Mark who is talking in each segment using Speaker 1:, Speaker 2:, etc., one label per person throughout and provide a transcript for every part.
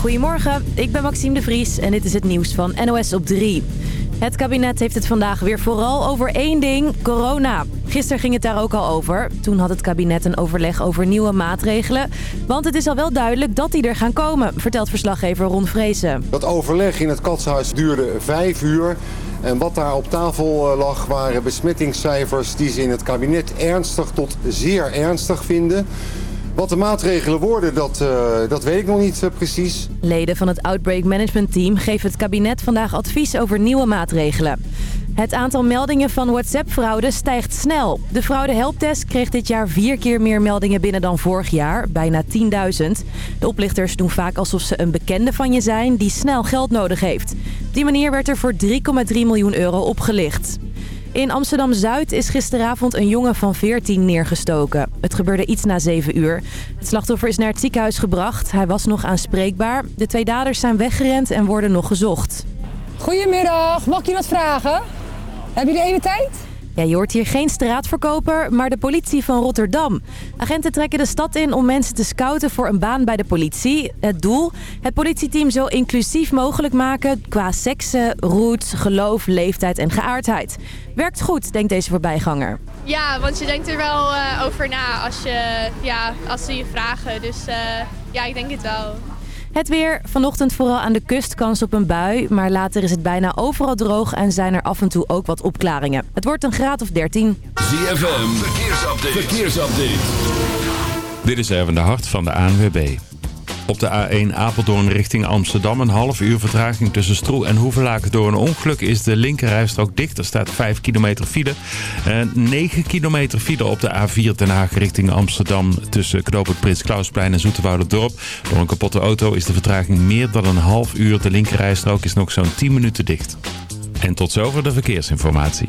Speaker 1: Goedemorgen, ik ben Maxime de Vries en dit is het nieuws van NOS op 3. Het kabinet heeft het vandaag weer vooral over één ding, corona. Gisteren ging het daar ook al over. Toen had het kabinet een overleg over nieuwe maatregelen. Want het is al wel duidelijk dat die er gaan komen, vertelt verslaggever Ron Vrezen.
Speaker 2: Dat overleg in het katshuis duurde vijf uur. En wat daar op tafel eh, lag waren besmettingscijfers die ze in het kabinet ernstig tot zeer ernstig vinden. Wat de maatregelen worden, dat, uh, dat weet ik nog niet uh, precies.
Speaker 1: Leden van het Outbreak Management Team geven het kabinet vandaag advies over nieuwe maatregelen. Het aantal meldingen van WhatsApp-fraude stijgt snel. De fraude helpdesk kreeg dit jaar vier keer meer meldingen binnen dan vorig jaar, bijna 10.000. De oplichters doen vaak alsof ze een bekende van je zijn die snel geld nodig heeft. Op die manier werd er voor 3,3 miljoen euro opgelicht. In Amsterdam-Zuid is gisteravond een jongen van 14 neergestoken. Het gebeurde iets na 7 uur. Het slachtoffer is naar het ziekenhuis gebracht. Hij was nog aanspreekbaar. De twee daders zijn weggerend en worden nog gezocht.
Speaker 3: Goedemiddag, mag ik je wat vragen? Heb je de ene tijd?
Speaker 1: Ja, je hoort hier geen straatverkoper, maar de politie van Rotterdam. Agenten trekken de stad in om mensen te scouten voor een baan bij de politie. Het doel? Het politieteam zo inclusief mogelijk maken qua seksen, roots, geloof, leeftijd en geaardheid. Werkt goed, denkt deze voorbijganger.
Speaker 4: Ja, want je denkt er wel uh, over na als, je, ja, als ze je vragen. Dus uh, ja, ik denk het wel.
Speaker 1: Het weer. Vanochtend vooral aan de kust kans op een bui. Maar later is het bijna overal droog en zijn er af en toe ook wat opklaringen. Het wordt een graad of 13.
Speaker 5: ZFM. Verkeersupdate. Verkeersupdate. Dit is even de hart van de ANWB. Op de A1 Apeldoorn richting Amsterdam een half uur vertraging tussen Stroe en Hoevelaken. Door een ongeluk is de linkerrijstrook dicht. Er staat 5 kilometer file. En 9 kilometer file op de A4 Den Haag richting Amsterdam tussen knooppunt Prins Klausplein en Dorp. Door een kapotte auto is de vertraging meer dan een half uur. De linkerrijstrook is nog zo'n 10 minuten dicht. En tot zover de verkeersinformatie.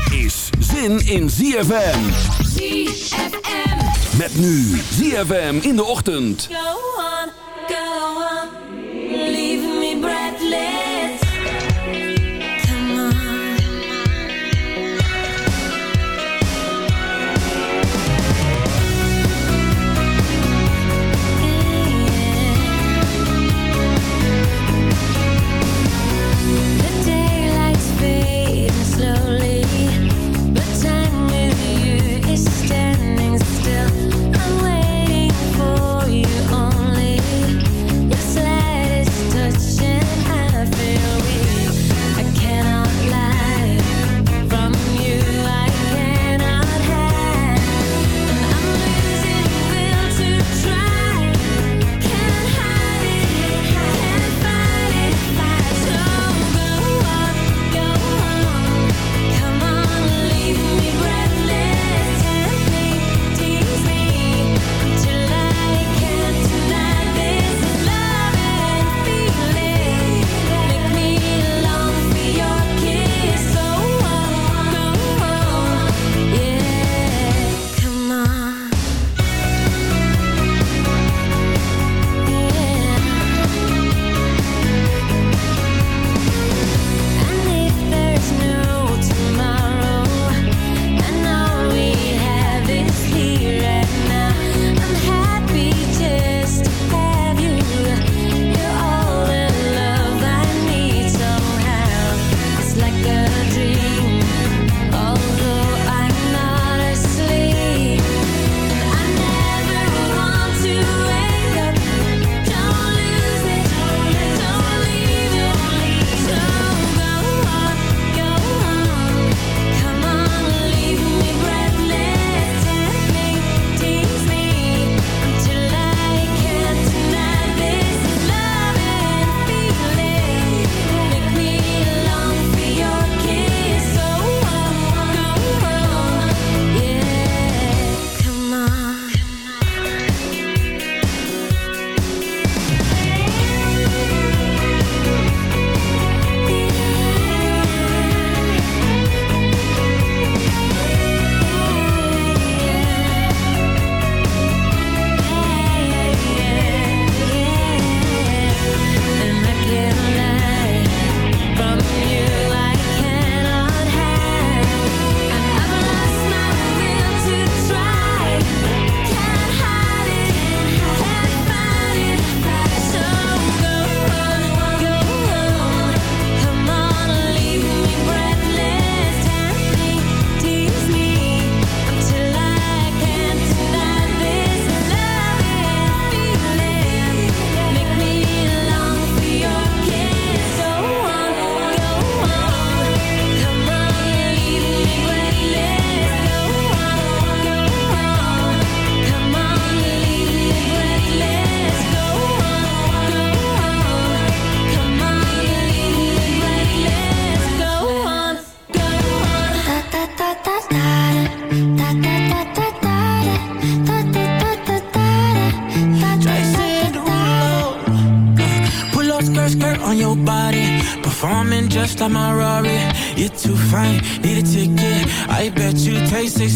Speaker 6: Zin in ZFM.
Speaker 7: ZFM.
Speaker 6: Met nu ZFM in de ochtend.
Speaker 7: Go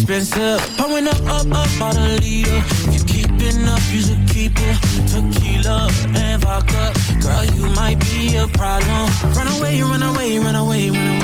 Speaker 8: expensive. I up, up, up on a leader. If you keeping up, you should keep it. Tequila and vodka, girl, you might be a problem. Run away, run away, run away, run away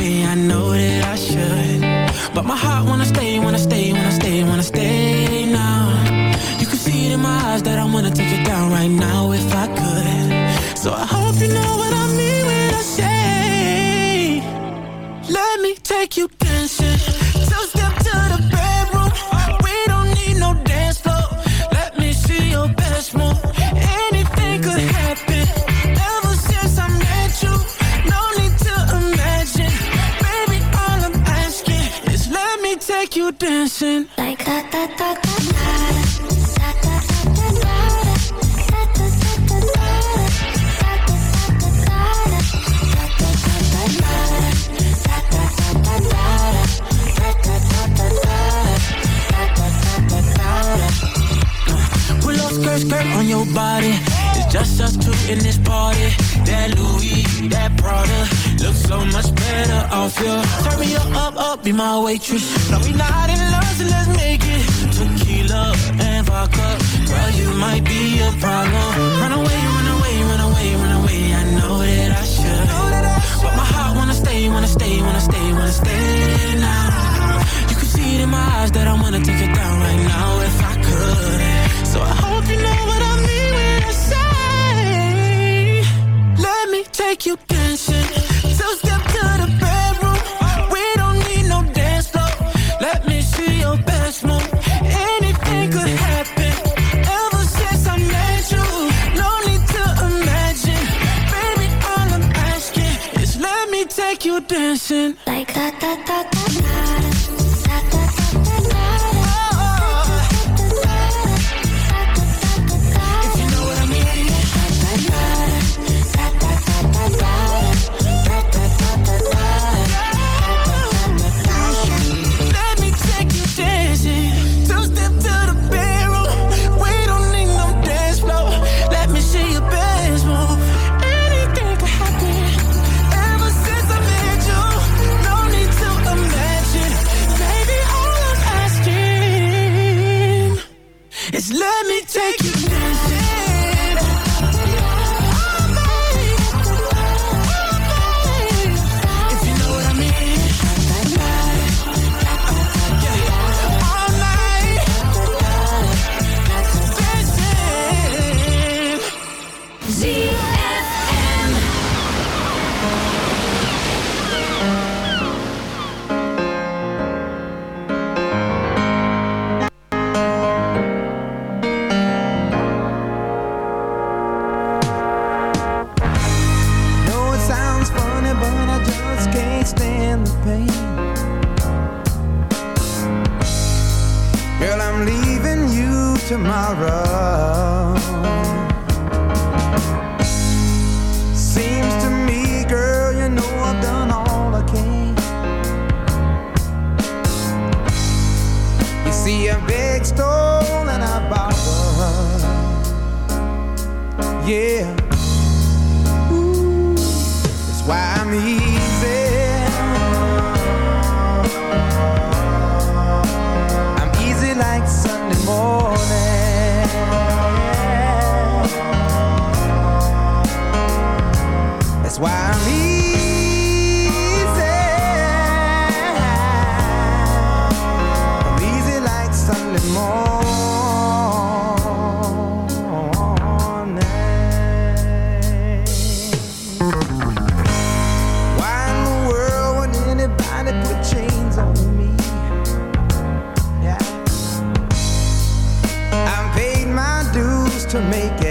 Speaker 8: to make it.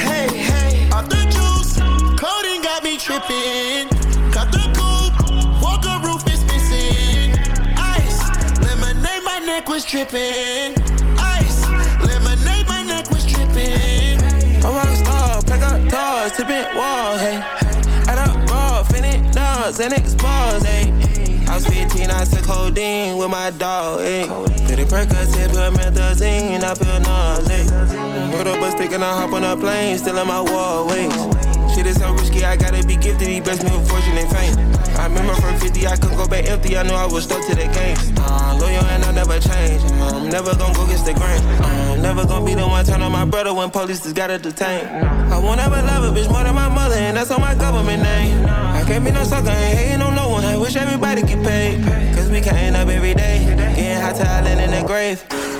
Speaker 9: tripping. Cut the coupe, walker roof is missing. Ice, lemonade, my neck was tripping. Ice, lemonade, my neck was tripping.
Speaker 10: I'm a rockstar, pack up doors, tipping walls, hey. Add up ball, finish dogs, and expose, hey. I was 15, I took codeine with my dog, ayy. Pretty Percocet, put methazine, I feel nauseous. Put up a stick and I hop on a plane, still in my wall, wait. Shit is so I gotta be gifted. He best me with fortune and fame. I remember from 50, I couldn't go back empty. I knew I was stuck to the game. Uh, loyal and I never change. I'm never gonna go against the grain. I'm never gonna be the one turn on my brother when police just gotta detain. I won't ever love a bitch more than my mother, and that's on my government name. I can't be no sucker, ain't hating on no one. I wish everybody get paid. Cause we counting up every day. Getting hot to island in the grave.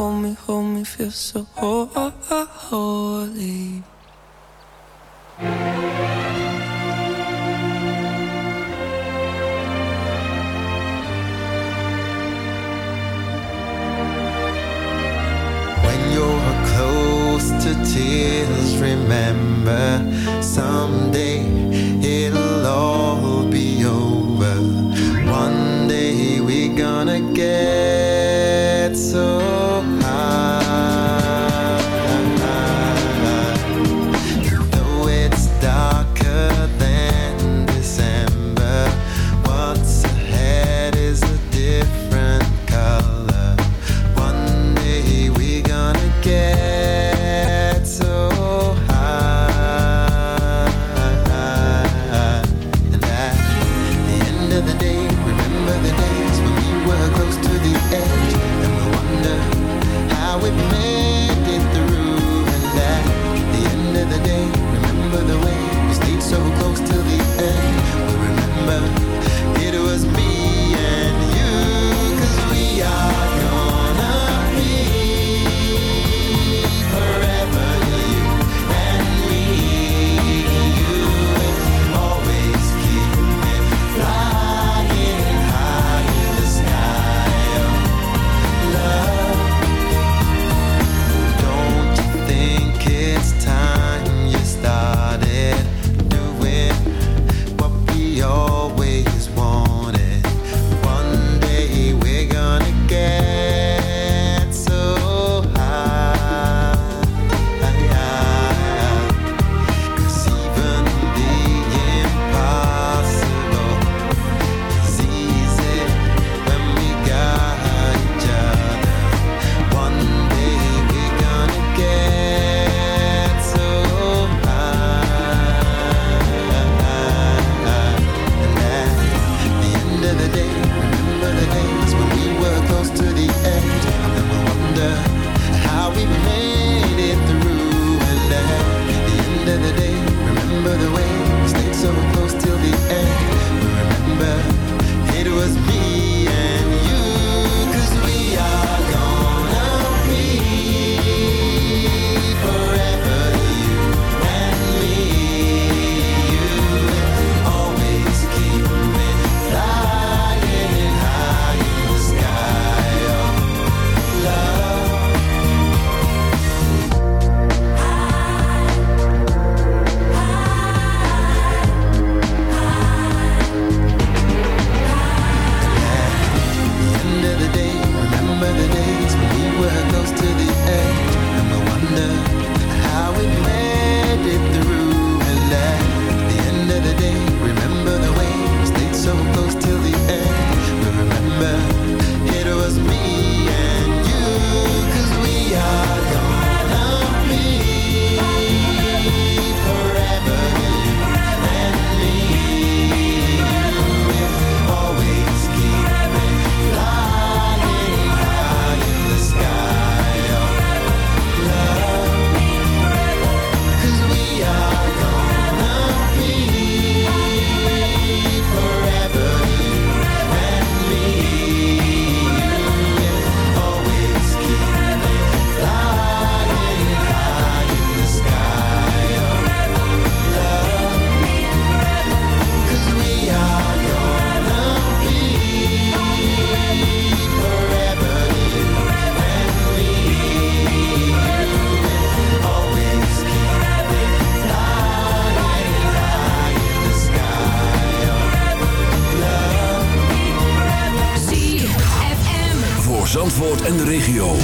Speaker 11: Hold me, hold me, feel so ho- ho- ho- holy.
Speaker 12: When you're close to tears, remember someday it'll all be over. One day we're gonna get
Speaker 6: Zandvoort en de regio.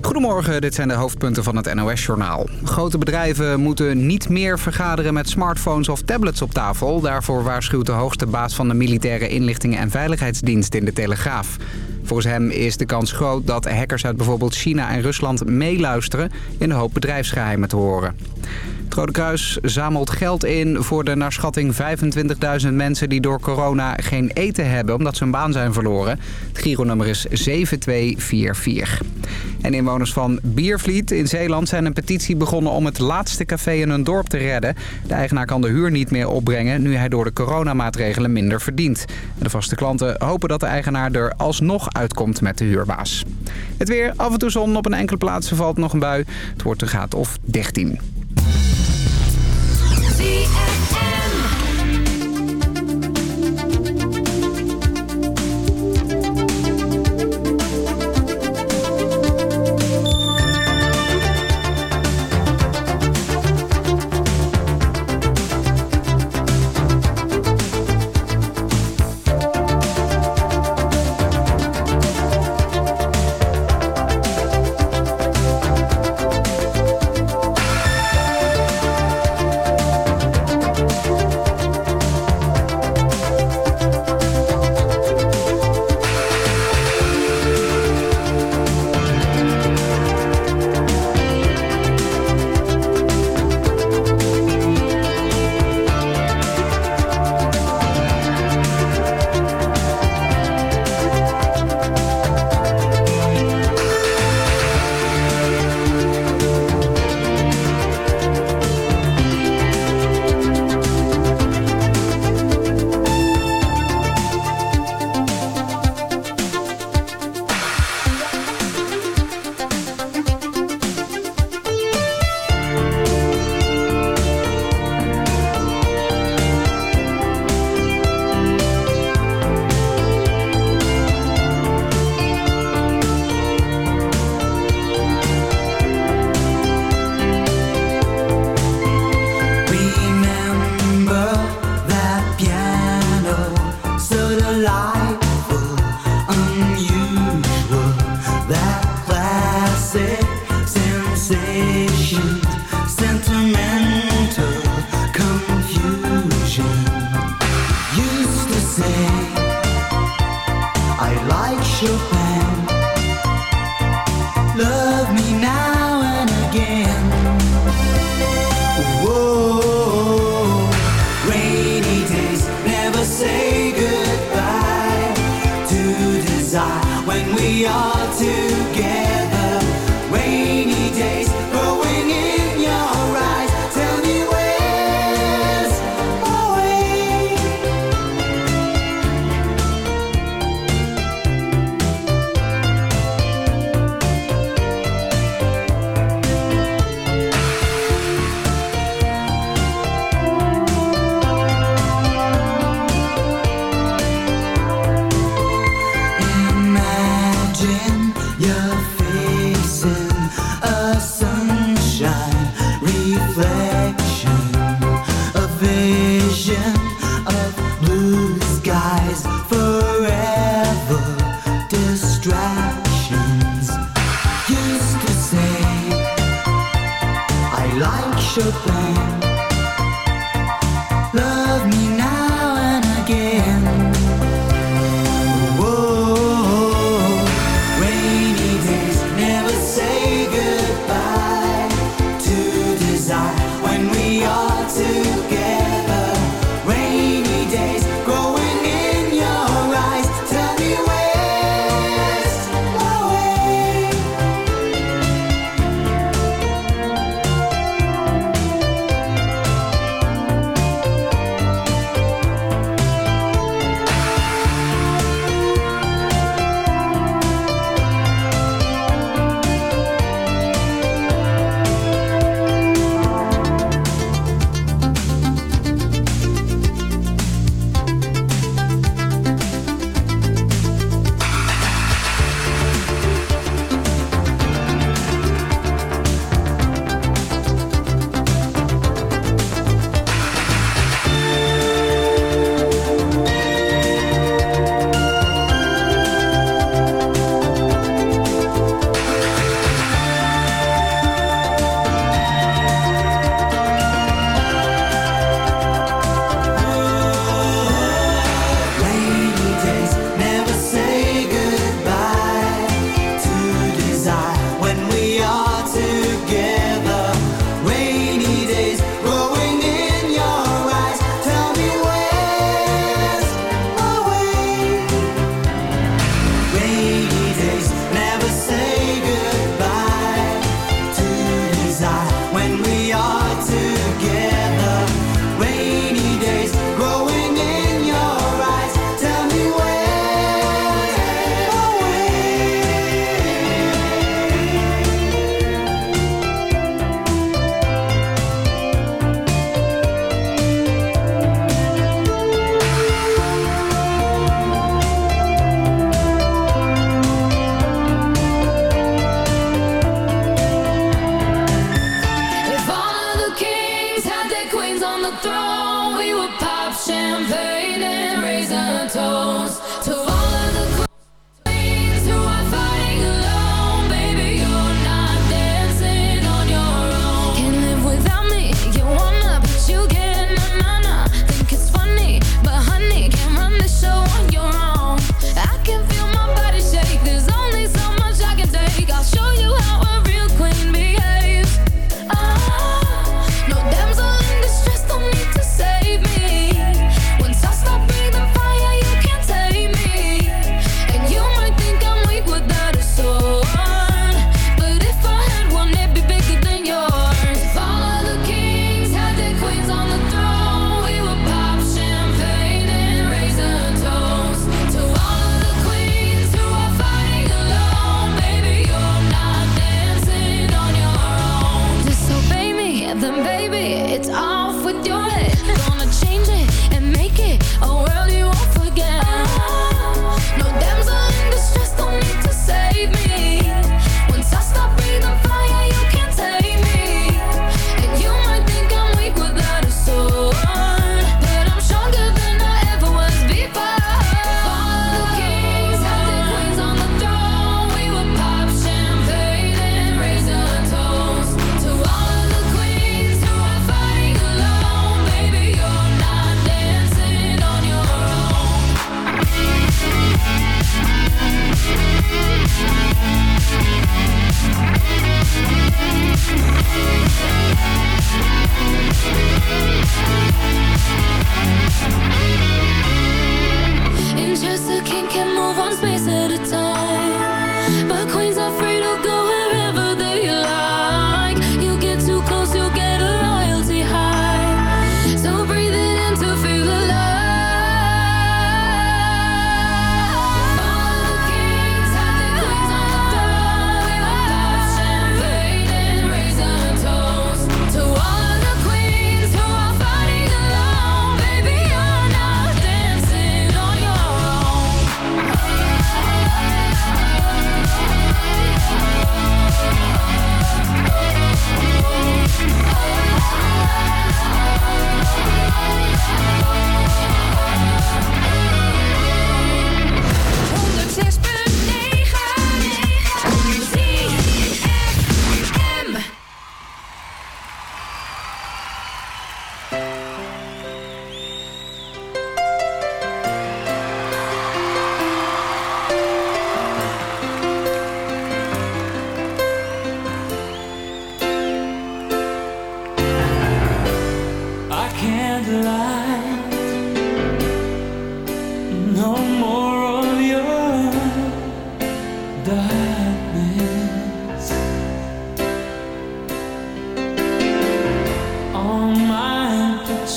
Speaker 13: Goedemorgen, dit zijn de hoofdpunten van het NOS-journaal. Grote bedrijven moeten niet meer vergaderen met smartphones of tablets op tafel. Daarvoor waarschuwt de hoogste baas van de Militaire Inlichtingen en Veiligheidsdienst in de Telegraaf. Volgens hem is de kans groot dat hackers uit bijvoorbeeld China en Rusland meeluisteren... in de hoop bedrijfsgeheimen te horen. Het Rode Kruis zamelt geld in voor de naar schatting 25.000 mensen die door corona geen eten hebben omdat ze hun baan zijn verloren. Het gironummer is 7244. En inwoners van Biervliet in Zeeland zijn een petitie begonnen om het laatste café in hun dorp te redden. De eigenaar kan de huur niet meer opbrengen nu hij door de coronamaatregelen minder verdient. En de vaste klanten hopen dat de eigenaar er alsnog uitkomt met de huurbaas. Het weer, af en toe zon, op een enkele plaats valt nog een bui. Het wordt een graad of 13.
Speaker 14: Remember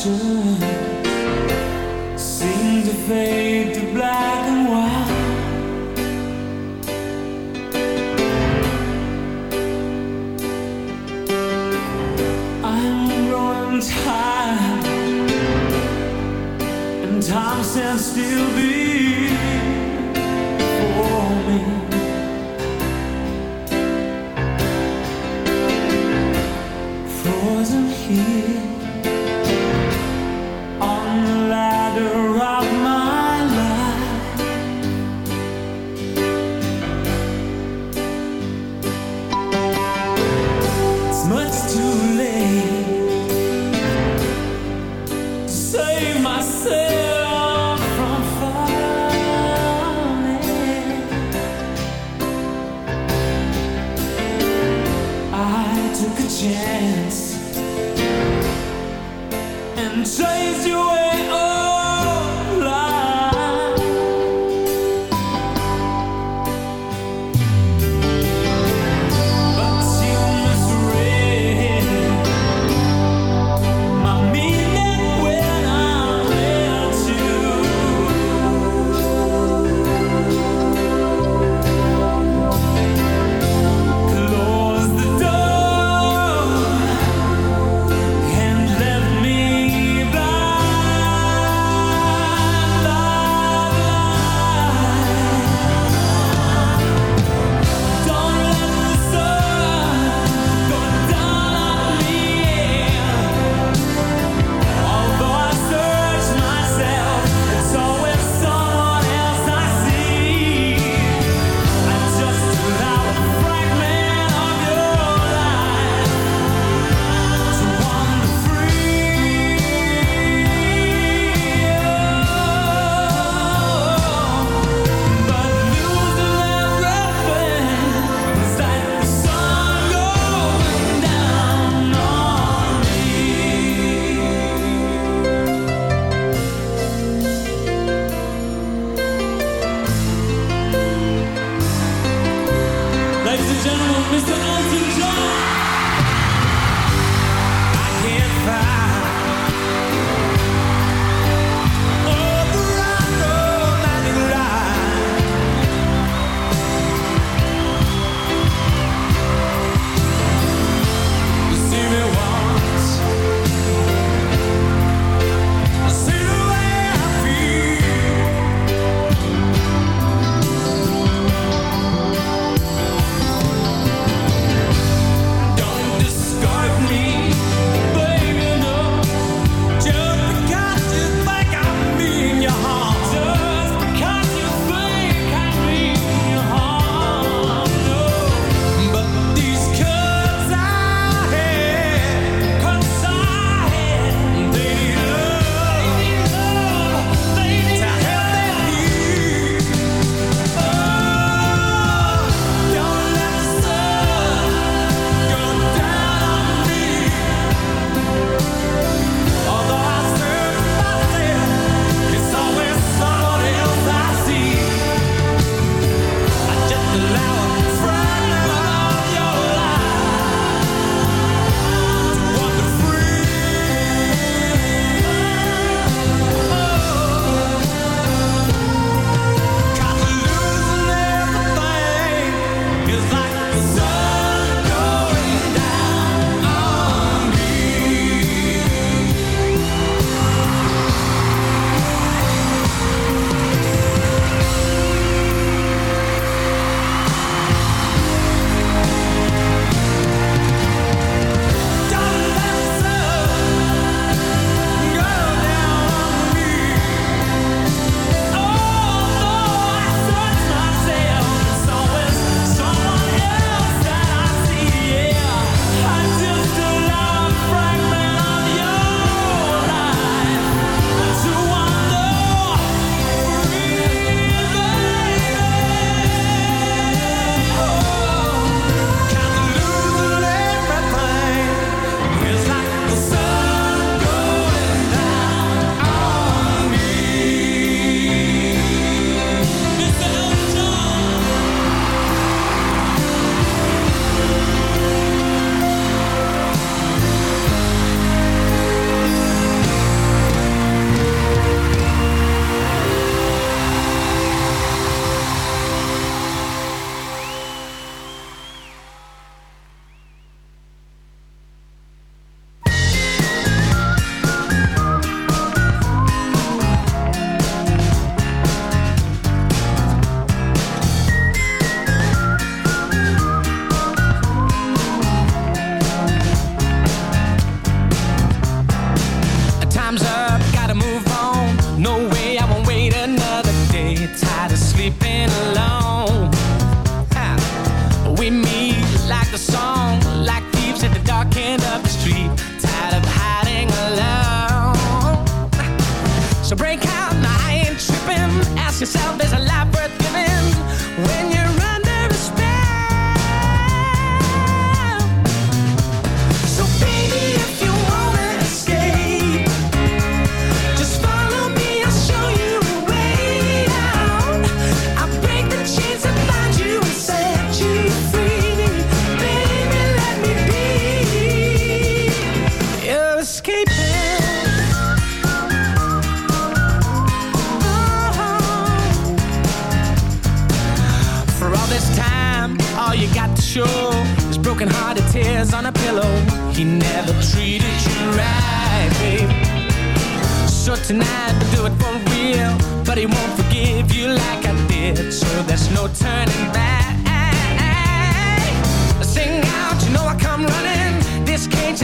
Speaker 14: 是 So
Speaker 8: tonight I'll do it for real But he won't forgive you like I did So there's no turning back. Sing out, you know I come running. This cage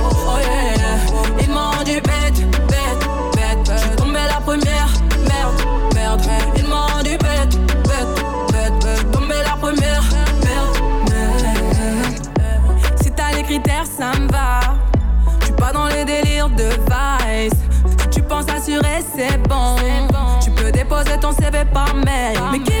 Speaker 15: on
Speaker 16: savait pas, mais.